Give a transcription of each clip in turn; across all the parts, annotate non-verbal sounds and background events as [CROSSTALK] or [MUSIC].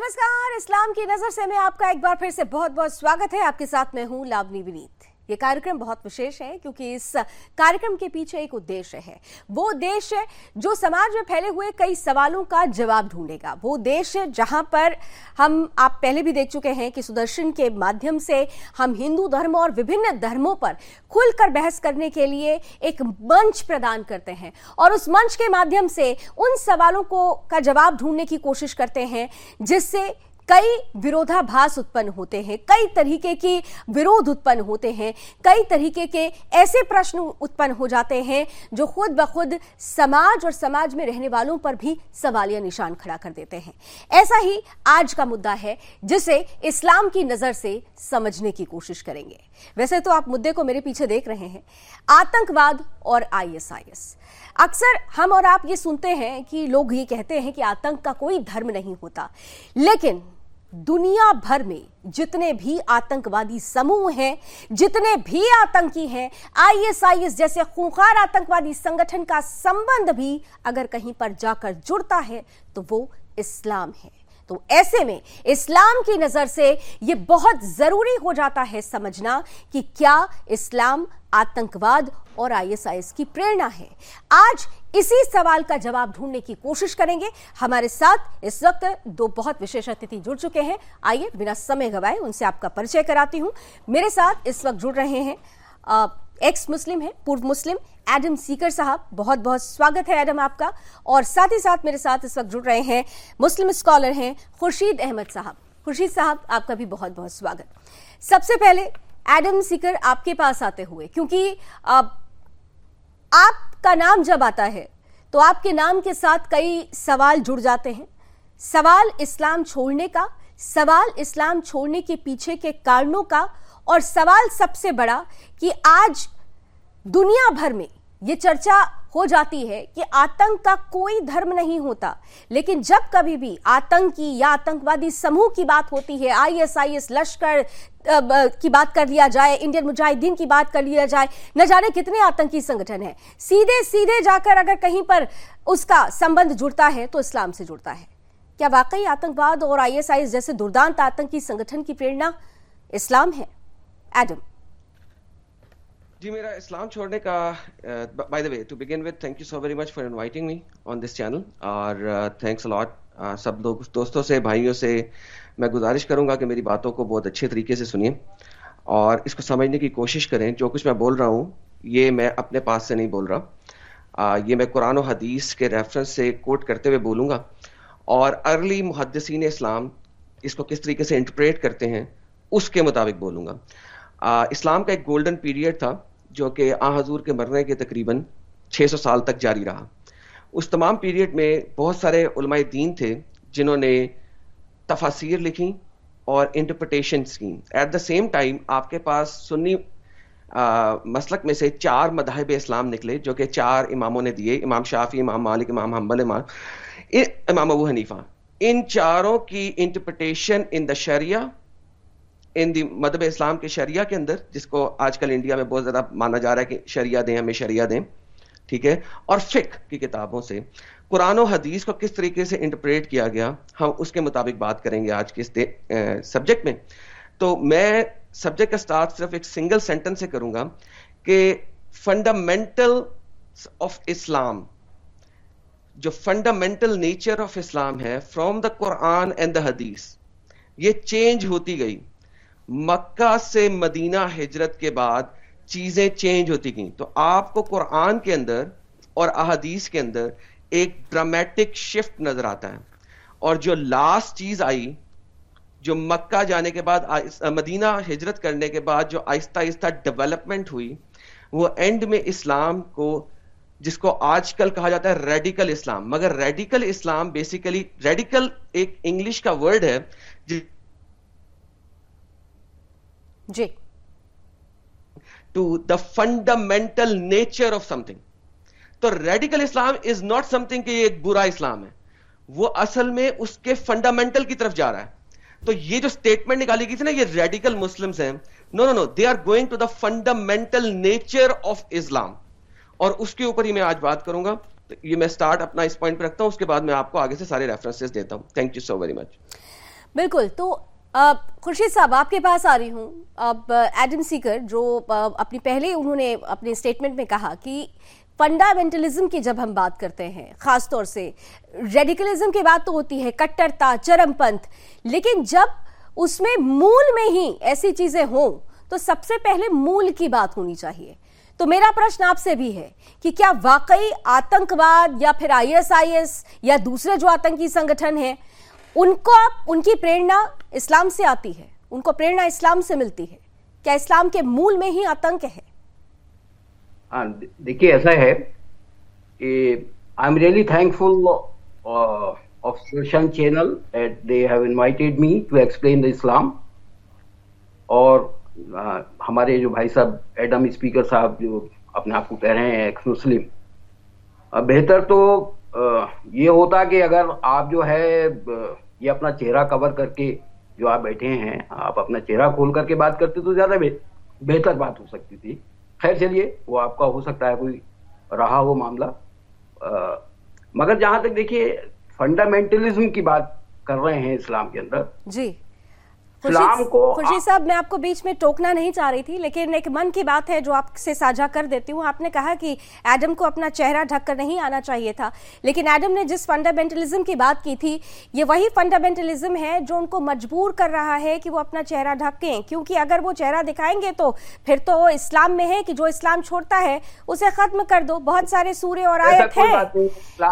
نمسکار، اسلام کی نظر سے میں آپ کا ایک بار پھر سے بہت بہت سواگت ہے۔ آپ کے ساتھ میں ہوں، لابنی ونیت بہت ہے کیونکہ اس کے پیچھے ایک سماج میں پھیلے ہوئے سوالوں کا جواب ڈھونڈے گا۔ وہاں پر ہم دیکھ چکے ہیں کہ سدرشن کے مادھیم سے ہم ہندو دھرم اور دھرموں پر کھل کر بحث کرنے کے لیے ایک منچ پردان کرتے ہیں۔ اور اس منچ کے مادھیم سے ان سوالوں کو، کا جواب ڈھونڈنے کی کوشش کرتے ہیں، جس سے کئی ویرودھابھاس اتپن ہوتے ہیں، کئی طریقے کی ورودھ اتپن ہوتے ہیں، کئی طریقے کے ایسے پرشن اتپن ہو جاتے ہیں جو خود بخود سماج اور سماج میں رہنے والوں پر بھی سوالیہ نشان کھڑا کر دیتے ہیں۔ ایسا ہی آج کا مدعا ہے جسے اسلام کی نظر سے سمجھنے کی کوشش کریں گے۔ ویسے تو آپ مدعے کو میرے پیچھے دیکھ رہے ہیں۔ آتنک واد اور آئی ایس آئی ایس۔ اکثر ہم اور آپ یہ سنتے ہیں کہ لوگ یہ کہتے ہیں کہ آتنک کا کوئی دھرم نہیں ہوتا، لیکن دنیا بھر میں جتنے بھی آتنکوادی سمو سموہ ہیں، جتنے بھی آتنکی ہیں، آئی ایس آئی ایس جیسے خونخار آتنکوادی سنگٹھن کا سمبند بھی اگر کہیں پر جا کر جڑتا ہے تو وہ اسلام ہے۔ تو ایسے میں اسلام کی نظر سے یہ بہت ضروری ہو جاتا ہے سمجھنا کہ کیا اسلام آتنکواد اور آئی ایس آئی ایس کی پریرنا ہے۔ آج اسی سوال کا جواب ڈھونڈنے کی کوشش کریں گے۔ ہمارے ساتھ اس وقت دو بہت وشیش اتھی جڑ چکے ہیں۔ آئیے بنا سمے گوائے ان سے آپ کا پریچے کراتی ہوں۔ میرے ساتھ اس وقت جڑ رہے ہیں ایکس مسلم ہیں پورو مسلم، ایڈم سیکر صاحب۔ بہت بہت سواگت ہے ایڈم آپ کا۔ اور ساتھ ہی ساتھ میرے ساتھ اس وقت جڑ رہے ہیں مسلم اسکالر ہیں خورشید احمد صاحب۔ خورشید صاحب، آپ کا بھی بہت بہت سواگت۔ سب سے پہلے ایڈم سیکر آپ کے پاس آتے ہوئے، کیونکہ آپ کا نام جب آتا ہے تو آپ کے نام کے ساتھ کئی سوال جڑ جاتے ہیں۔ سوال اسلام چھوڑنے کا، سوال اسلام چھوڑنے کے پیچھے کے کارنوں کا، اور سوال سب سے بڑا کہ آج دنیا بھر میں یہ چرچا ہو جاتی ہے کہ آتنک کا کوئی دھرم نہیں ہوتا۔ لیکن جب کبھی بھی آتنکی یا آتنکوادی سمو کی بات ہوتی ہے، آئی ایس آئی ایس، لشکر کی بات کر لیا جائے، انڈین مجاہدین کی بات کر لیا جائے، نہ جانے کتنے آتنکی سنگٹھن ہیں۔ سیدھے سیدھے جا کر اگر کہیں پر اس کا سمبند جڑتا ہے تو اسلام سے جڑتا ہے۔ کیا واقعی آتنکواد اور آئی ایس آئی ایس جیسے دردانت آتنکی سنگٹھن کی پریرنا اسلام ہے؟ ایڈم۔ جی میرا اسلام چھوڑنے کا by the way to begin with thank you so very much for inviting me on this channel اور تھینکس الاٹ سب لوگ، دوستوں سے، بھائیوں سے میں گزارش کروں گا کہ میری باتوں کو بہت اچھے طریقے سے سنیے اور اس کو سمجھنے کی کوشش کریں۔ جو کچھ میں بول رہا ہوں، یہ میں اپنے پاس سے نہیں بول رہا۔ یہ میں قرآن و حدیث کے ریفرنس سے کوٹ کرتے ہوئے بولوں گا۔ اور ارلی محدثین اسلام اس کو کس طریقے سے انٹرپریٹ کرتے ہیں، اس کے مطابق بولوں گا۔ اسلام کا ایک گولڈن پیریڈ تھا۔ جو کہ آ حضور کے مرنے کے تقریباً چھ سو سال تک جاری رہا۔ اس تمام پیریڈ میں بہت سارے علماء دین تھے جنہوں نے تفاصیر لکھیں اور انٹرپریٹیشنس کی۔ ایٹ دا سیم ٹائم آپ کے پاس سنی مسلک میں سے چار مذاہب اسلام نکلے، جو کہ چار اماموں نے دیے، امام شافی امام مالک، امام حنبل، امام امام ابو حنیفہ۔ ان چاروں کی انٹرپریٹیشن ان دا شریعہ ان دی مذہب اسلام کے شریعہ کے اندر، جس کو آج کل انڈیا میں بہت زیادہ مانا جا رہا ہے کہ شریعہ دیں، ہمیں شریعہ دیں، ٹھیک ہے؟ اور فک کی کتابوں سے، قرآن و حدیث کو کس طریقے سے انٹرپریٹ کیا گیا، ہم اس کے مطابق بات کریں گے آج کے اس سبجیکٹ میں۔ تو میں سبجیکٹ کا سٹارٹ صرف ایک سنگل سینٹنس سے کروں گا کہ فنڈامنٹل آف اسلام جو فنڈامنٹل نیچر آف اسلام ہے from the Quran and the حدیث یہ چینج ہوتی گئی۔ مکہ سے مدینہ ہجرت کے بعد چیزیں چینج ہوتی گئیں۔ تو آپ کو قرآن کے اندر اور احادیث کے اندر ایک ڈرامیٹک شفٹ نظر آتا ہے۔ اور جو لاسٹ چیز آئی، جو مکہ جانے کے بعد، مدینہ ہجرت کرنے کے بعد جو آہستہ آہستہ ڈیولپمنٹ ہوئی، وہ اینڈ میں اسلام کو، جس کو آج کل کہا جاتا ہے ریڈیکل اسلام۔ مگر ریڈیکل اسلام بیسیکلی ریڈیکل ایک انگلش کا ورڈ ہے جی۔ To the fundamental nature of something تو radical Islam is not something کہ یہ ایک برا اسلام ہے۔ وہ اصل میں اس کے فنڈامنٹل کی طرف جا رہا ہے۔ تو یہ جو اسٹیٹمنٹ نکالی گئی تھی نا یہ ریڈیکل مسلمس ہیں۔ No no no they are going to the fundamental nature of Islam اور اس کے اوپر ہی میں آج بات کروں گا۔ تو یہ میں سٹارٹ اپنا اس پوائنٹ پہ رکھتا ہوں اس کے بعد میں آپ کو آگے سے سارے ریفرنسز دیتا ہوں۔ Thank you so very much بالکل تو خورشید صاحب، آپ کے پاس آ رہی ہوں۔ اب ایڈم سیکر، جو اپنی پہلے انہوں نے اپنے اسٹیٹمنٹ میں کہا کہ فنڈامنٹلزم کی جب ہم بات کرتے ہیں، خاص طور سے ریڈیکلزم کی بات تو ہوتی ہے کٹرتا چرم پنتھ لیکن جب اس میں مول میں ہی ایسی چیزیں ہوں، تو سب سے پہلے مول کی بات ہونی چاہیے۔ تو میرا پرشن آپ سے بھی ہے کہ کیا واقعی آتنکواد یا پھر آئی ایس آئی ایس یا دوسرے جو آتنکی سنگٹھن ہیں ان کو ان کی پریرنا اسلام سے آتی ہے۔ ان کو پریرنا اسلام سے ملتی ہے۔ کیا اسلام کے مول میں ہی آتنک ہے؟ ہاں دیکھیے، ایسا ہے کہ I am really thankful of سوشن channel they have invited me to explain the Islam اور ہمارے جو بھائی صاحب ایڈم اسپیکر صاحب جو اپنے آپ کو کہہ رہے ہیں ایکس مسلم بہتر تو یہ ہوتا کہ اگر آپ جو ہے یہ اپنا چہرہ کور کر کے جو آپ بیٹھے ہیں، آپ اپنا چہرہ کھول کر کے بات کرتے تو زیادہ بہتر بات ہو سکتی تھی۔ خیر چلیے، وہ آپ کا ہو سکتا ہے، کوئی رہا ہو معاملہ۔ مگر جہاں تک دیکھیے فنڈامنٹلزم کی بات کر رہے ہیں اسلام کے اندر۔ جی۔ خورشید صاحب میں آپ کو بیچ میں ٹوکنا نہیں چاہ رہی تھی لیکن ایک من کی بات ہے جو آپ سے ساجھا کر دیتی ہوں۔ آپ نے کہا کہ ایڈم کو اپنا چہرہ ڈھک کر نہیں آنا چاہیے تھا لیکن ایڈم نے جس فنڈامنٹلزم کی بات کی تھی یہ وہی فنڈامنٹلزم ہے جو ان کو مجبور کر رہا ہے کہ وہ اپنا چہرہ ڈھکیں۔ کیونکہ اگر وہ چہرہ دکھائیں گے تو پھر تو اسلام میں ہے کہ جو اسلام چھوڑتا ہے اسے ختم کر دو۔ بہت سارے سورے اور آیت ہیں۔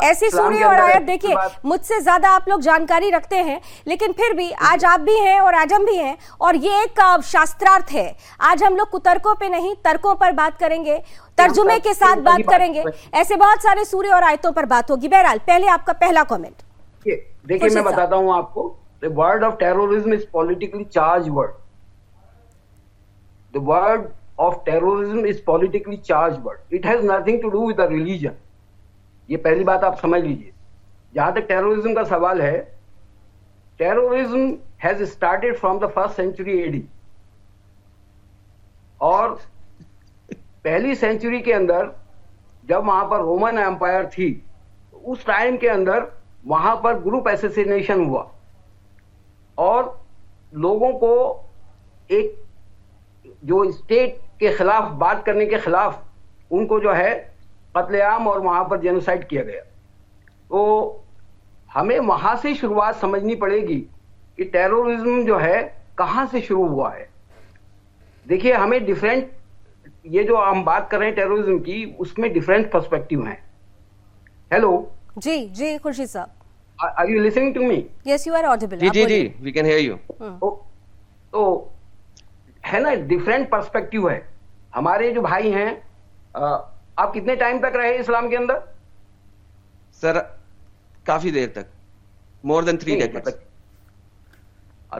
ایسی سورے اور آیت دیکھیے مجھ سے زیادہ آپ لوگ جانکاری رکھتے ہیں لیکن پھر بھی آج آپ بھی ہیں اور ایڈم بھی ہیں اور یہ ایک شاسترارتھ ہے۔ آج ہم لوگ کترکوں پہ نہیں ترکوں پر بات کریں گے۔ ترجمے کے ساتھ بات کریں گے۔ ایسے بہت سارے سورے اور آیتوں پر بات ہوگی۔ بہرحال پہلے آپ کا پہلا کومنٹ دیکھیں میں بتاتا ہوں آپ کو the word of terrorism is politically charged word. The word of terrorism is politically charged word. It has nothing to do with the religion. یہ پہلی بات آپ سمجھ لیجیے۔ جہاں تک ٹیرورزم کا سوال ہے terrorism has started from the first century AD اور پہلی سینچری کے اندر جب وہاں پر رومن امپائر تھی، اس ٹائم کے اندر وہاں پر گروپ ایسوسینیشن ہوا۔ اور لوگوں کو ایک جو اسٹیٹ کے خلاف، بات کرنے کے خلاف ان کو جو ہے قتل عام اور وہاں پر جینوسائڈ کیا گیا۔ تو ہمیں وہاں سے شروعات سمجھنی پڑے گی کہ ٹیرورزم جو ہے کہاں سے شروع ہوا ہے۔ دیکھیے ہمیں ڈیفرنٹ یہ جو ہم بات کر رہے ہیں ٹیرورزم کی اس میں ڈیفرنٹ پرسپیکٹو ہیں۔ ہیلو جی جی خورشید صاحب۔ Are you listening to me? Yes you are audible G G G we can hear you تو ہے نا ڈیفرنٹ پرسپیکٹو ہے۔ ہمارے جو بھائی ہیں آپ کتنے ٹائم تک رہے اسلام کے اندر؟ سر کافی دیر تک مور دین تھری ڈیکڈ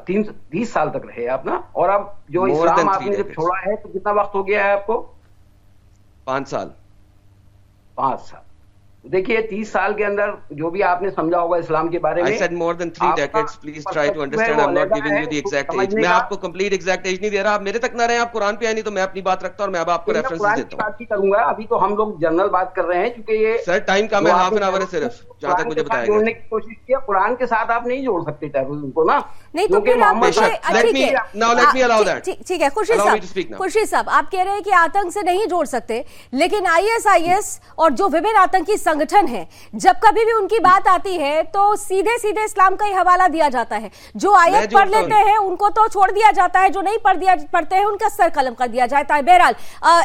تین تیس سال تک رہے آپ نا؟ اور اب جو اسلام آپ نے جب چھوڑا ہے تو کتنا وقت ہو گیا ہے آپ کو؟ پانچ سال۔ پانچ سال۔ دیکھیے تیس سال کے اندر جو بھی آپ نے سمجھا ہوگا اسلام کے بارے میں میں آپ کو کمپلیٹ ایگزیکٹ ایج نہیں دے رہا آپ میرے تک نہ رہے آپ قرآن پہ آئے نہیں تو میں اپنی بات رکھتا اور میں اب آپ کو ریفرنس دیتا ہوں۔ کروں گا۔ ابھی تو ہم لوگ جنرل بات کر رہے ہیں کیونکہ یہ سر ٹائم کم ہے ہاف این آور ہے صرف۔ جہاں تک مجھے بتایا جوڑنے کی کوشش کیا قرآن کے ساتھ آپ نہیں جوڑ سکتے ٹیررزم کو نا۔ نہیں تو پھر ٹھیک ہے خورشید صاحب خورشید صاحب آپ کہہ رہے ہیں کہ آتنک سے نہیں جوڑ سکتے لیکن آئی ایس آئی ایس اور جو وبن آتنکی سنگٹھن ہیں جب کبھی بھی ان کی بات آتی ہے تو سیدھے سیدھے اسلام کا ہی حوالہ دیا جاتا ہے۔ جو آیت پڑھ لیتے ہیں ان کو تو چھوڑ دیا جاتا ہے جو نہیں پڑھ دیا پڑھتے ہیں ان کا سر قلم کر دیا جاتا ہے۔ بہرحال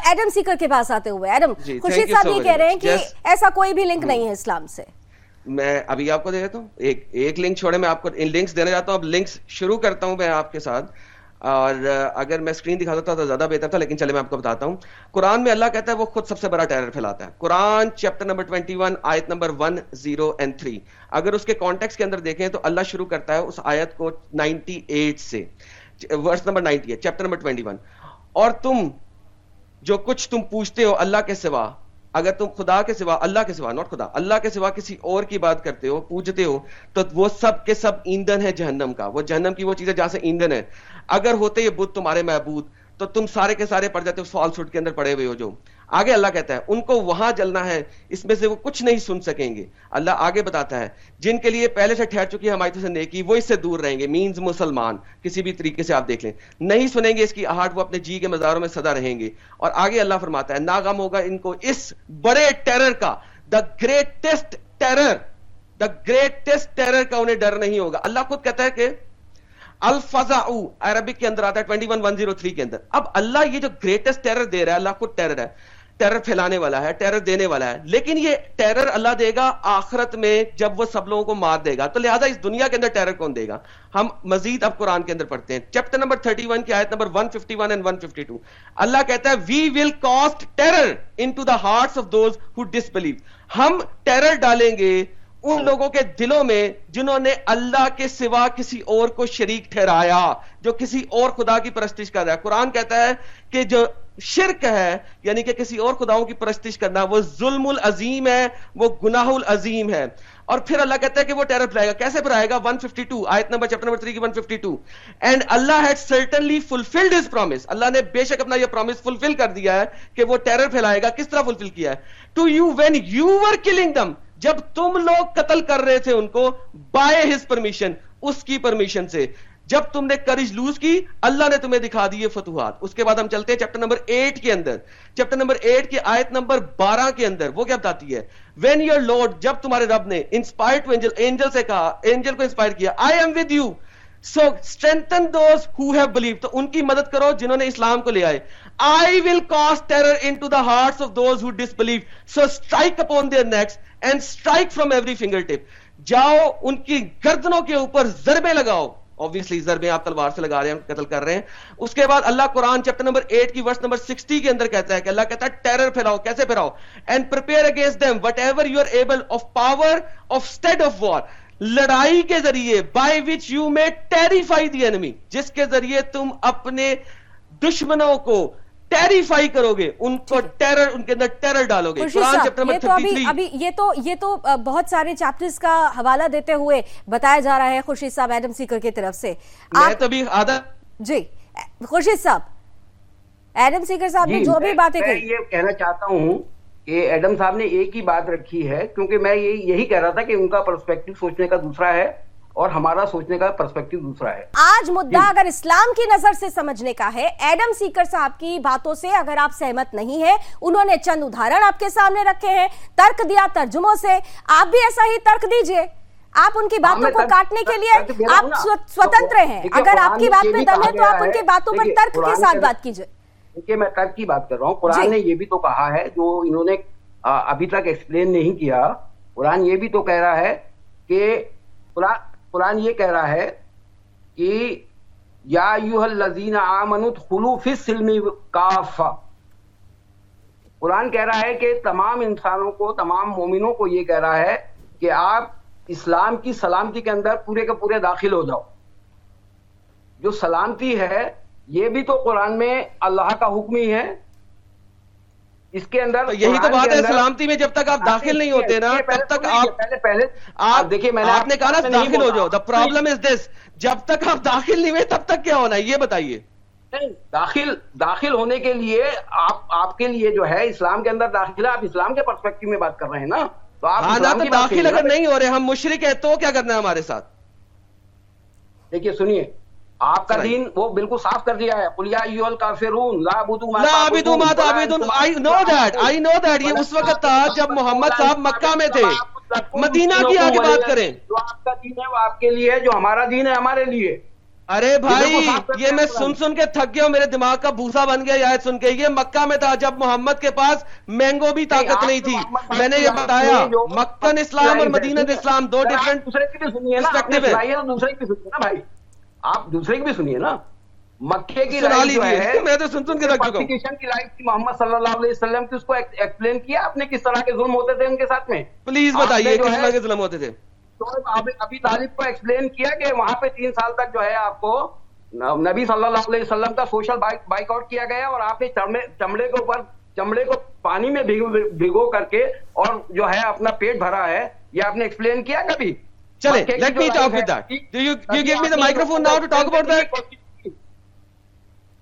ایڈم سیکر کے پاس آتے ہوئے۔ ایڈم خورشید صاحب یہ کہہ رہے ہیں کہ ایسا کوئی بھی لنک نہیں ہے اسلام سے۔ میں ابھی آپ کو دے دیتا ہوں۔ ایک ایک لنک چھوڑے، میں آپ کو ان لنکس دینا چاہتا ہوں۔ اب لنکس شروع کرتا ہوں میں آپ کے ساتھ۔ اور اگر میں اسکرین دکھا دیتا تو زیادہ بہتر تھا، لیکن چلے میں آپ کو بتاتا ہوں۔ قرآن میں اللہ کہتا ہے وہ خود سب سے بڑا ٹیرر پھیلاتا ہے۔ قرآن چیپٹر نمبر 21 آیت نمبر 1 0 اینڈ 3 اگر اس کے کانٹیکس کے اندر دیکھیں تو اللہ شروع کرتا ہے اس آیت کو 98 سے۔ ورس نمبر 98 چیپٹر نمبر 21 اور تم جو کچھ تم پوچھتے ہو اللہ کے سوا اگر تم خدا کے سوا، اللہ کے سوا نوٹ خدا، اللہ کے سوا کسی اور کی بات کرتے ہو، پوجتے ہو، تو وہ سب کے سب ایندھن ہے جہنم کا۔ وہ جہنم کی وہ چیزیں جہاں سے ایندھن ہے اگر ہوتے یہ بت تمہارے محبود تو تم سارے کے سارے پڑ جاتے ہو فال سوٹ کے اندر پڑے ہوئے ہو جو۔ آگے اللہ کہتا ہے، ان کو وہاں جلنا ہے، اس میں سے وہ کچھ نہیں سن سکیں گے۔ اللہ آگے بتاتا ہے، جن کے لیے پہلے سے ٹھہر چکی ہے ہماری سے نیکی، وہ اس سے دور رہیں گے۔ مینز مسلمان، کسی بھی طریقے سے آپ دیکھ لیں۔ نہیں سنیں گے اس کی آہٹ، وہ اپنے جی کے مزاروں میں صدا رہیں گے۔ اور آگے اللہ فرماتا ہے، ناغم ہوگا ان کو اس بڑے ٹیرر کا the greatest terror the greatest terror کا انہیں ڈر نہیں ہوگا۔ اللہ خود کہتا ہے کہ الفضا عربک کے اندر آتا ہے 21103 کے اندر۔ اب اللہ یہ جو گریٹسٹ ٹیرر دے رہا ہے، اللہ خود ٹیرر ہے۔ ٹیرر پھیلانے والا ہے ٹیرر دینے والا ہے۔ لیکن یہ ٹیرر اللہ دے گا، آخرت میں جب وہ سب لوگوں کو مار دے گا۔ تو لہٰذا اس دنیا کے اندر ٹیرر کون دے گا؟ ہم مزید اب قرآن کے اندر پڑھتے ہیں۔ چیپٹر نمبر 31 کی آیت نمبر 151 اینڈ 152 اللہ کہتا ہے we will cast terror into the hearts of those who disbelieve ہم ٹیرر ڈالیں گے ان لوگوں کے دلوں میں جنہوں نے اللہ کے سوا کسی اور کو شریک ٹھہرایا، جو کسی اور خدا کی پرستش کر رہا ہے۔ قرآن کہتا ہے کہ جو شرک ہے یعنی کہ کسی اور خداؤں کی پرستش کرنا، وہ ظلم العظیم ہے، وہ گناہ العظیم ہے۔ اور پھر اللہ کہتا ہے کہ وہ ٹیرر پھیلائے گا۔ کیسے پھیلائے گا؟ 152 آیت نمبر چیپٹر نمبر 3 کی 152 and Allah had certainly fulfilled his promise اللہ نے بے شک اپنا یہ پرومس فلفل کر دیا ہے کہ وہ ٹیرر پھیلائے گا۔ کس طرح فلفل کیا ہے؟ To you when you were killing them جب تم لوگ قتل کر رہے تھے ان کو بائے ہز پرمیشن اس کی پرمیشن سے۔ جب تم نے کرج لوز کی، اللہ نے تمہیں دکھا دی فتوحات۔ اس کے بعد ہم چلتے ہیں چیپٹر نمبر ایٹ کے اندر۔ چیپٹر نمبر ایٹ کی آیت نمبر بارہ کے اندر۔ وہ کیا بتاتی ہے؟ وین یور لارڈ جب تمہارے رب نے انسپائر ٹو اینجل اینجل سے کہا اینجل کو انسپائر کیا I am with you so strengthen those who have believe تو ان کی مدد کرو جنہوں نے اسلام کو لے آئے۔ I will cast terror into the hearts of those who disbelieve so strike upon their necks and strike from every fingertip جاؤ ان کی گردنوں کے اوپر ضربے لگاؤ۔ Obviously ضربیں آپ تلوار سے لگا رہے ہیں قتل کر رہے ہیں۔ اس کے بعد اللہ قرآن چیپٹر نمبر 8 کی ورس نمبر 60 کے اندر کہتا ہے کہ اللہ کہتا ہے ٹیرر پھیلاؤ، کیسے پھیلاؤ؟ And prepare against them whatever you are able of power of state of war لڑائی کے ذریعے بائی وچ یو میں ٹیریفائی دی اینمی جس کے ذریعے تم اپنے دشمنوں کو ٹیریفائی کرو گے ان کو ٹیرر ان کے اندر ٹیرر ڈالو گے۔ قرآن چیپٹر نمبر 33 ابھی یہ تو یہ تو بہت سارے چیپٹرز کا حوالہ دیتے ہوئے بتایا جا رہا ہے خورشید صاحب ایڈم سیکر کی طرف سے۔ میں تو بھی آدھا جی خورشید صاحب ایڈم سیکر صاحب نے جو بھی باتیں کہی یہ کہنا چاہتا ہوں کہ ایڈم صاحب نے ایک ہی بات رکھی ہے کیونکہ میں یہی کہہ رہا تھا کہ ان کا پرسپیکٹو سوچنے کا دوسرا ہے۔ اور ہمارا سوچنے کا پرسپیکٹو دوسرا ہے۔ آج مدعا اگر اسلام کی نظر سے سمجھنے کا ہے ایڈم سیکر صاحب کی باتوں سے اگر آپ سہمت نہیں ہے انہوں نے چند ادھارن آپ کے سامنے رکھے ہیں ترک دیا ترجموں سے آپ بھی ایسا ہی ترک دیجیے۔ آپ ان کی باتوں کو کاٹنے کے لیے آپ سوتنتر ہیں۔ اگر آپ کی بات میں دم ہے تو آپ ان کی باتوں پر ترک کے ساتھ بات کیجیے۔ دیکھیے میں ترک کی بات کر رہا ہوں۔ قرآن نے یہ بھی تو کہا ہے جو انہوں نے ابھی تک ایکسپلین نہیں کیا قرآن یہ بھی تو کہہ رہا ہے کہ قرآن قرآن یہ کہہ رہا ہے کہ یا الذین آمنوا خلو فی کافا قرآن کہہ رہا ہے کہ تمام انسانوں کو، تمام مومنوں کو یہ کہہ رہا ہے کہ آپ اسلام کی سلامتی کے اندر پورے کے پورے داخل ہو جاؤ۔ جو سلامتی ہے، یہ بھی تو قرآن میں اللہ کا حکم ہی ہے۔ اس کے اندر یہی تو بات ہے سلامتی میں جب تک آپ داخل نہیں ہوتے نا تب تک آپ دیکھیں میں نے آپ نے کہا نا داخل ہو جاؤ دا پرابلم از دس جب تک آپ داخل نہیں ہوئے تب تک کیا ہونا ہے؟ یہ بتائیے۔ داخل داخل ہونے کے لیے آپ آپ کے لیے جو ہے اسلام کے اندر داخلہ آپ اسلام کے پرسپیکٹو میں بات کر رہے ہیں نا۔ تو آپ داخل اگر نہیں ہو رہے ہم مشرق ہے تو کیا کرنا ہے ہمارے ساتھ؟ دیکھیے سنیے۔ آپ کا دین وہ بالکل صاف کر دیا ہے۔ قلیا ایول کافرون لا عبدو ما عبدو ما تعبدون۔ I know that I know that یہ اس وقت تھا جب محمد صاحب مکہ میں تھے۔ مدینہ کی آگے بات کریں۔ جو آپ کا دین ہے وہ آپ کے لیے جو ہمارا دین ہے ہمارے لیے۔ ارے بھائی یہ میں سن سن کے تھک گیا ہوں میرے دماغ کا بھوسا بن گیا یہ سن کے۔ یہ مکہ میں تھا جب محمد کے پاس مینگو بھی طاقت نہیں تھی۔ میں نے یہ بتایا مکن اسلام اور مدینہ اسلام دو ڈیفرنٹ دوسرے کی بھی سنیے نا بھائی۔ آپ دوسرے کی بھی سنیے نا۔ مکے کی لائف جو ہے۔ میں تو سن سن کے رکھ چکا ہوں۔ کی لائف کی محمد صلی اللہ علیہ وسلم کی اس کو ایکسپلین کیا آپ نے کس طرح کے ظلم ہوتے تھے ان کے ساتھ میں؟ پلیز بتائیے کس طرح کے ظلم ہوتے تھے؟ تو ابھی طالب کو ایکسپلین کیا کہ وہاں پہ تین سال تک جو ہے آپ کو نبی صلی اللہ علیہ وسلم کا سوشل بائک آؤٹ کیا گیا اور آپ نے چمڑے کے اوپر چمڑے کو پانی میں بھگو کر کے اور جو ہے اپنا پیٹ بھرا ہے یہ آپ نے ایکسپلین کیا کبھی؟ چلے let me talk with that do you you give me the microphone now to talk about that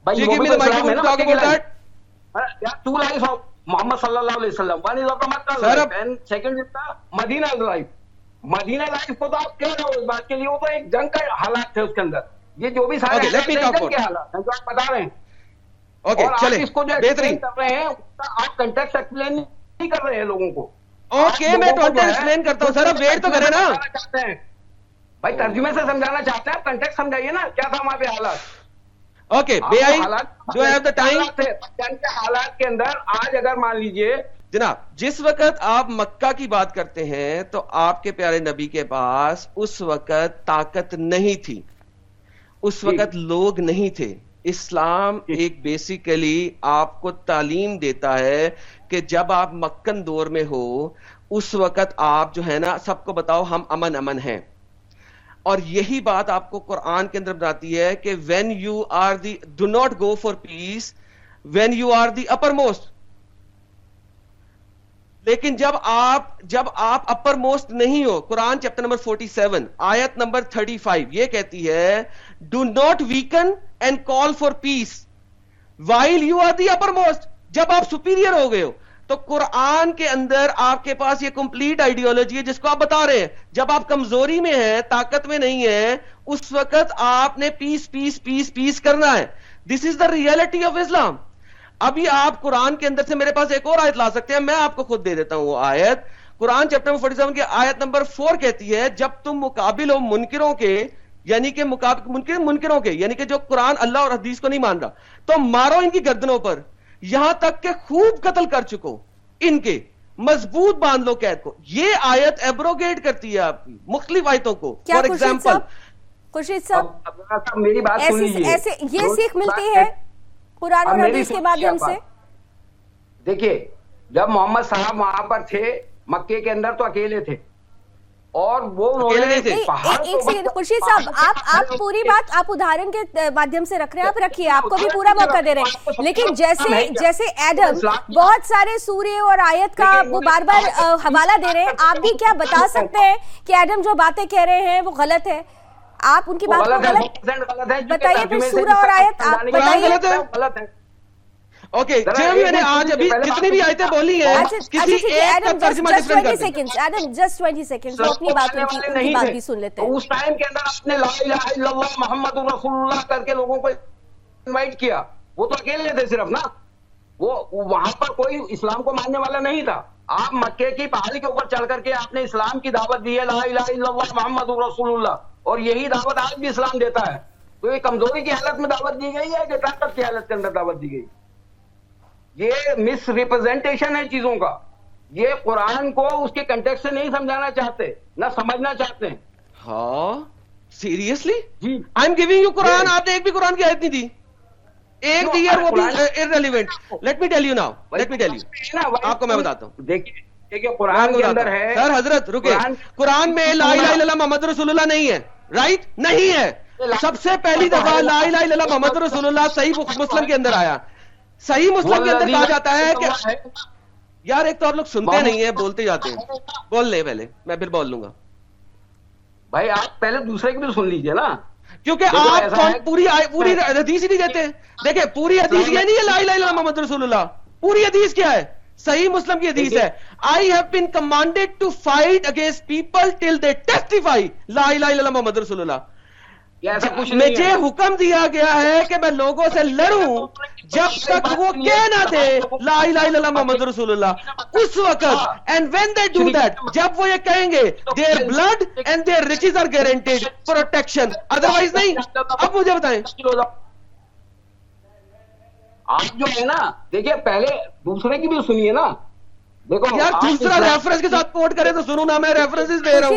بھائی you give me the microphone to talk about that two lines of Muhammad صلی اللہ علیہ وسلم one is of Mecca life and second is Medina life Medina life کو تو آپ کیوں ہو اس بات کے لیے وہ تو ایک جنگ کا حالات تھے اس کے اندر یہ جو بھی سارے جنگ کے حالات ہیں جو آپ بتا رہے ہیں اوکے چلیں بہترین کر رہے ہیں آپ کنٹیکٹ ایکسپلین نہیں کر رہے ہیں لوگوں کو. اوکے میں ٹوٹل ایکسپلین کرتا ہوں سر اب ویٹ تو کریں نا۔ بھائی ترجمے سے سمجھانا چاہتے ہیں؟ کنٹیکٹ سمجھائیے نا کیا تھا وہاں پہ حالات؟ اوکے بے آئی جو ہے ٹائم حالات کے اندر آج اگر مان لیجیے۔ جناب جس وقت آپ مکہ کی بات کرتے ہیں تو آپ کے پیارے نبی کے پاس اس وقت طاقت نہیں تھی۔ اس جی۔ وقت لوگ نہیں تھے۔ اسلام [LAUGHS] ایک بیسیکلی آپ کو تعلیم دیتا ہے کہ جب آپ مکن دور میں ہو اس وقت آپ جو ہے نا سب کو بتاؤ ہم امن امن ہیں۔ اور یہی بات آپ کو قرآن کے اندر بتاتی ہے کہ when you are the do not go for peace when you are the uppermost لیکن جب آپ جب آپ اپر موسٹ نہیں ہو قرآن چیپٹر نمبر 47 آیت نمبر 35 یہ کہتی ہے do not weaken and call for peace while you are the uppermost جب آپ سپیریئر ہو گئے ہو، تو قرآن کے اندر آپ کے پاس یہ کمپلیٹ آئیڈیالوجی ہے، جس کو آپ بتا رہے ہیں۔ جب آپ کمزوری میں ہیں، طاقت میں نہیں ہیں، اس وقت آپ نے پیس پیس پیس پیس کرنا ہے۔ دس از دا ریئلٹی آف اسلام ابھی آپ قرآن کے اندر سے میرے پاس ایک اور آیت لا سکتے ہیں، میں آپ کو خود دے دیتا ہوں وہ آیت۔ قرآن چیپٹر 47 کی آیت نمبر 4 کہتی ہے، جب تم مقابل ہو منکروں کے یعنی کہ مقابل منکروں کے یعنی کہ جو قرآن اللہ اور حدیث کو نہیں مان رہا۔ تو مارو ان کی گردنوں پر۔ یہاں تک کہ خوب قتل کر چکو۔ ان کے مضبوط باندھ لو قید کو۔ یہ آیت ایبروگیٹ کرتی ہے آپ کی مختلف آیتوں کو۔ فار ایگزامپل خورشید صاحب؟ میری بات ایسے یہ سیکھ ملتی ہے قرآن اور حدیث کے مادھیم سے۔ دیکھیے جب محمد صاحب وہاں پر تھے مکے کے اندر تو اکیلے تھے۔ اور وہ خورشید صاحب آپ آپ پوری بات آپ ادھارن کے مادھیم سے رکھ رہے ہیں آپ رکھیے آپ کو بھی پورا موقع دے رہے ہیں۔ لیکن جیسے جیسے ایڈم بہت سارے سورے اور آیت کا وہ بار بار حوالہ دے رہے ہیں۔ آپ بھی کیا بتا سکتے ہیں کہ ایڈم جو باتیں کہہ رہے ہیں وہ غلط ہے؟ آپ ان کی بات کو غلط بتائیے پھر سورہ اور آیت آپ بتائیے۔ غلط ہے۔ اوکے میں نے آج ابھی بھی آیتیں بولی ہیں کسی ایک کا ترجمہ ڈیفرنٹ ایڈم 20 اپنی بات بات بھی سن لیتے ہیں اس ٹائم کے اندر لا الہ الا اللہ محمد رسول اللہ کر کے لوگوں کو انوائٹ کیا وہ تو اکیلے تھے صرف نا وہ وہاں پر کوئی اسلام کو ماننے والا نہیں تھا آپ مکے کی پہاڑی کے اوپر چڑھ کر کے آپ نے اسلام کی دعوت دی ہے لا الہ الا اللہ محمد رسول اللہ اور یہی دعوت آج بھی اسلام دیتا ہے تو یہ کمزوری کی حالت میں دعوت دی گئی ہے کہ طاقت کی حالت کے اندر دعوت دی گئی ہے یہ مس ریپرزینٹیشن ہے چیزوں کا۔ یہ قرآن کو اس کے کنٹیکس سے نہیں سمجھانا چاہتے نہ سمجھنا چاہتے۔ ہیں ہاں؟ Seriously I am giving you Quran آپ نے ایک بھی قرآن کی آیت نہیں دی۔ ایک دی اور وہ بھی irrelevant let me tell you now let me tell you آپ کو میں بتاتا ہوں۔ دیکھیے قرآن کے اندر ہے۔ سر حضرت رکے۔ قرآن میں لا الہ الا اللہ محمد رسول اللہ نہیں ہے۔ رائٹ نہیں ہے۔ سب سے پہلی دفعہ لا الہ الا اللہ محمد رسول اللہ صحیح مسلم کے اندر آیا۔ صحیح مسلم کے اندر کہا جاتا ہے کہ یار ایک تو آپ لوگ سنتے نہیں ہیں بولتے جاتے ہیں۔ بول لے پہلے میں پھر بول لوں گا۔ بھائی آپ پہلے دوسرے کی بھی سن لیجیے نا۔ کیونکہ آپ پوری پوری حدیث ہی نہیں دیتے۔ دیکھیں پوری حدیث یہ نہیں ہے لا الہ الا محمد رسول اللہ۔ پوری حدیث کیا ہے؟ صحیح مسلم کی حدیث ہے۔ I have been commanded to fight against people till they testify لا الہ الا محمد رسول اللہ۔ مجھے حکم دیا گیا ہے کہ میں لوگوں سے لڑوں۔ جب تک وہ کہہ نہ دے لا الہ الا اللہ محمد رسول اللہ اس وقت and when they do that جب وہ یہ کہیں گے their blood and their riches are guaranteed protection. otherwise نہیں. اب مجھے بتائیں۔ آپ جو ہے نا دیکھیں پہلے دوسرے کی بھی سنیے نا۔ یار دوسرا ریفرنس کے ساتھ کوٹ کریں تو سنو نا میں ریفرنسز دے رہا ہوں۔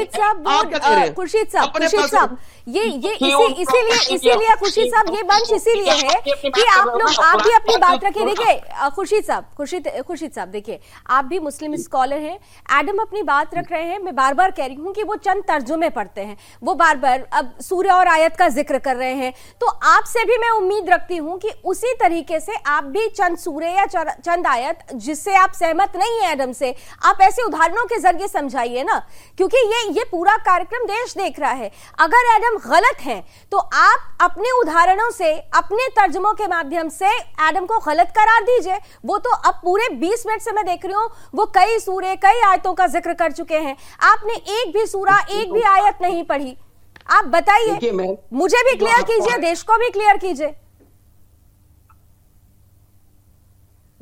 خورشید صاحب خورشید صاحب یہ یہ اسی لیے اسی لیے خورشید صاحب یہ بنچ اسی لیے ہے کہ آپ لوگ آپ بھی اپنی بات رکھیں۔ دیکھیں خورشید صاحب خورشید خورشید صاحب دیکھیں آپ بھی مسلم اسکالر ہیں۔ ایڈم اپنی بات رکھ رہے ہیں۔ میں بار بار کہہ رہی ہوں کہ وہ چند ترجمے پڑھتے ہیں۔ وہ بار بار اب سورہ اور آیت کا ذکر کر رہے ہیں۔ تو آپ سے بھی میں امید رکھتی ہوں کہ اسی طریقے سے آپ بھی چند سورہ یا چند آیت جس سے آپ سہمت نہیں ہیں ایڈم سے آپ ایسے ادھارنوں کے ذریعے سمجھائیے نا۔ کیونکہ یہ یہ پورا کارکرم دیش دیکھ رہا ہے۔ اگر ایڈم غلط ہیں۔ تو آپ اپنے ادھارنوں سے اپنے ترجموں کے مادھیم سے ایڈم کو غلط قرار دیجیے۔ وہ تو اب پورے بیس منٹ سے میں دیکھ رہی ہوں وہ کئی سورے کئی آیتوں کا ذکر کر چکے ہیں۔ آپ نے ایک بھی سورہ ایک بھی آیت نہیں پڑھی۔ آپ بتائیے مجھے بھی کلیئر کیجیے دیش کو بھی کلیئر کیجیے۔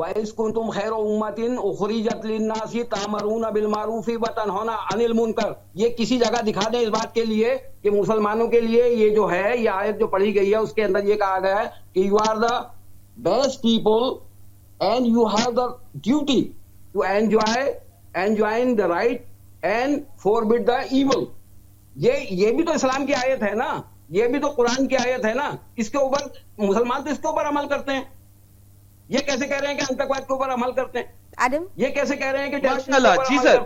وَإِذْ كُنْتُمْ خَيْرَ أُمَّتٍ أُخْرِجَتْ لِلنَّاسِ تَعْمَرُونَ بِالْمَعْرُوفِ وَتَنْهُونَ عَنِ الْمُنْكَرِ یہ کسی جگہ دکھا دیں اس بات کے لیے کہ مسلمانوں کے لیے یہ جو ہے، یہ آیت جو پڑھی گئی ہے، اس کے اندر یہ کہا گیا ہے کہ you are the best people and you have the duty to enjoy enjoying the right and forbid the evil. یہ یہ بھی تو اسلام کی آیت ہے نا؟ یہ بھی تو قرآن کی آیت ہے نا؟ اس کے اوپر، مسلمان تو اس کے اوپر عمل کرتے ہیں۔ یہ کیسے کہہ رہے ہیں کہ انتقواد کے اوپر عمل کرتے ہیں؟ یہ کیسے کہہ رہے ہیں کہ جی سر۔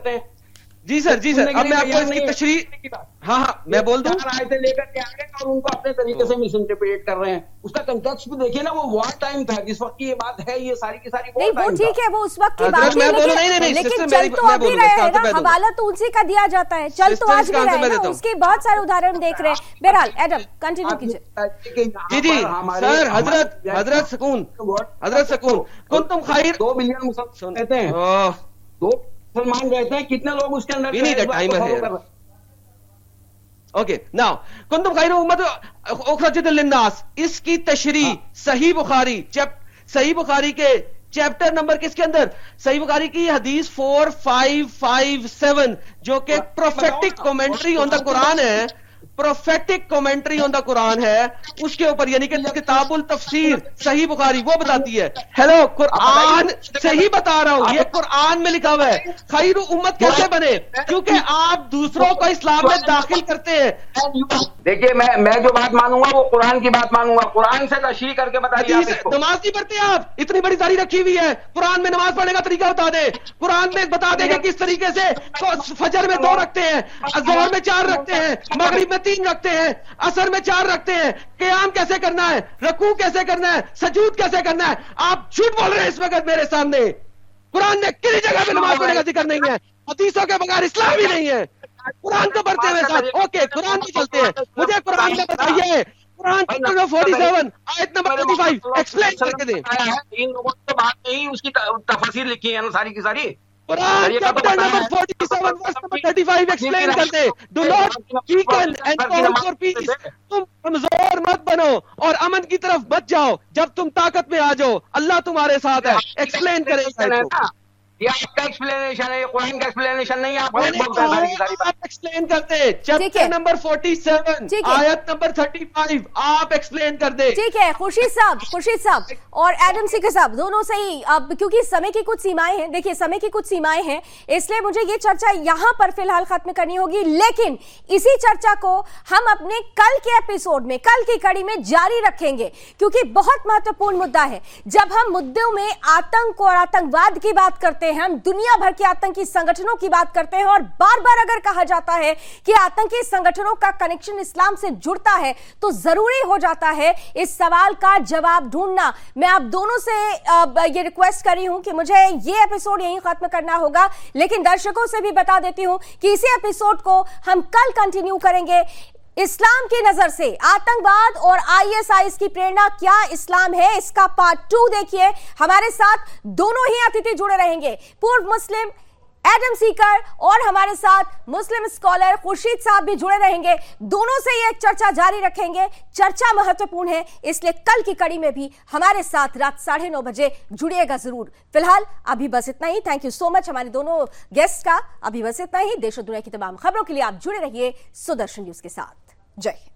جی سر جی سر اب میں آپ کو اس کی تشریح ہاں ہاں میں بول دوں۔ آیتیں لے کر کے آ اور ان کو اپنے طریقے سے مس انٹرپریٹ کر رہے ہیں۔ اس کا کنٹیکس بھی دیکھیے نا وہ وار ٹائم تھا جس وقت کی یہ بات ہے یہ ساری کی ساری نہیں وہ ٹھیک ہے وہ اس وقت کی بات ہے لیکن چل تو ابھی رہے ہیں نا حوالہ تو اسی کا دیا جاتا ہے۔ چل تو آج بھی رہے ہیں اس کے بہت سارے ادھارن دیکھ رہے ہیں۔ بہرحال ایڈم کنٹینیو کیجیے جی جی سر حضرت حضرت سکون۔ حضرت سکون۔ کن تم خیر۔ دو بلین مسلمان کہتے ہیں۔ دو مسلمان رہتے ہیں کتنے لوگ اس کے اندر اوکے نا کنتم خیر امت اخرجت للناس اس کی تشریح صحیح بخاری صحیح بخاری کے چیپٹر نمبر کس کے اندر؟ صحیح بخاری کی حدیث فور فائیو فائیو سیون جو کہ پروفیکٹک کومنٹری آن دا قرآن ہے۔ پروفیٹک کومنٹری آن دا قرآن ہے اس کے اوپر یعنی کہ کتاب التفسیر صحیح بخاری وہ بتاتی ہے ہیلو قرآن صحیح بتا رہا ہوں یہ قرآن میں لکھا ہوا ہے خیر امت کیسے بنے کیونکہ آپ دوسروں کو اسلام میں داخل کرتے ہیں دیکھیے میں میں جو بات مانوں گا وہ قرآن کی بات مانوں گا قرآن سے تشریح کر کے بتائیے نماز نہیں پڑھتے آپ اتنی بڑی داری رکھی ہوئی ہے قرآن میں نماز پڑھنے کا طریقہ بتا دیں قرآن میں بتا دیں کہ کس طریقے سے فجر میں دو رکھتے ہیں زہر میں چار رکھتے ہیں مغرب میں تین رکھتے ہیں، اثر میں چار رکھتے ہیں، قیام کیسے کرنا ہے، رکوع کیسے کرنا ہے، سجود کیسے کرنا ہے، آپ جھوٹ بول رہے ہیں اس وقت میرے سامنے۔ قرآن نے کسی جگہ پہ نماز پڑھنے کا ذکر نہیں ہے، حدیثوں کے بغیر اسلام ہی نہیں ہے۔ قرآن کو پڑھتے ہوئے ساتھ، اوکے، قرآن بھی چلتے ہیں۔ مجھے قرآن میں بتائیے قرآن فورٹی سیون آیت نمبر ٹوینٹی فائیو ایکسپلین کر کے دیں۔ ان لوگوں کو بات نہیں اس کی تفصیل لکھی ہے نا ساری کی ساری۔ Quran chapter number 47 verse number 35 explain کرتے do not weaken and call for peace تم کمزور مت بنو اور امن کی طرف بچ جاؤ جب تم طاقت میں آ جاؤ۔ اللہ تمہارے ساتھ ہے۔ ایکسپلین کریں یہ آپ کا ایکسپلینیشن ہے قرآن کا ایکسپلینیشن نہیں آپ ایکسپلین کرتے چیپٹر نمبر 47 آیت نمبر 35 آپ ایکسپلین کر دیں ٹھیک ہے خورشید صاحب خورشید صاحب اور ایڈم صاحب دونوں صحیح۔ اب کیونکہ سمے کی کچھ سیمائیں ہیں دیکھیے سمے کی کچھ سیمائیں ہیں اس لیے مجھے یہ چرچا یہاں پر فی الحال ختم کرنی ہوگی۔ لیکن اسی چرچا کو ہم اپنے کل کے ایپیسوڈ میں کل کی کڑی میں جاری رکھیں گے۔ کیونکہ بہت مہتوپورن مدعا ہے۔ جب ہم مدعوں میں آتنک اور آتنکواد کی بات کرتے کرتے ہیں، ہم دنیا بھر کے آتنکی سنگٹھنوں کی بات کرتے ہیں اور بار بار اگر کہا جاتا ہے کہ آتنکی سنگٹھنوں کا کنیکشن اسلام سے جڑتا ہے تو ضروری ہو جاتا ہے اس سوال کا جواب ڈھونڈنا۔ میں آپ دونوں سے یہ ریکویسٹ کر رہی ہوں کہ مجھے یہ ایپیسوڈ یہیں ختم کرنا ہوگا۔ لیکن درشکوں سے بھی بتا دیتی ہوں کہ اسی ایپیسوڈ کو ہم کل کنٹینیو کریں گے۔ اسلام کی نظر سے آتنکواد اور آئی ایس آئی کی پریرنا کیا اسلام ہے؟ اس کا پارٹ ٹو دیکھیے۔ ہمارے ساتھ دونوں ہی اتھتی جڑے رہیں گے۔ پورو مسلم ایڈم سیکر اور ہمارے ساتھ مسلم اسکالر خورشید صاحب بھی جڑے رہیں گے۔ دونوں سے یہ چرچا جاری رکھیں گے۔ چرچا مہتوپورن ہے۔ اس لیے کل کی کڑی میں بھی ہمارے ساتھ رات ساڑھے نو بجے جڑیے گا ضرور۔ فی الحال ابھی بس اتنا ہی۔ تھینک یو سو مچ ہمارے دونوں گیسٹ کا۔ ابھی بس اتنا ہی۔ دیش و دنیا کی تمام خبروں کے لیے آپ جڑے رہیے سدرشن نیوز کے ساتھ۔ جے ہند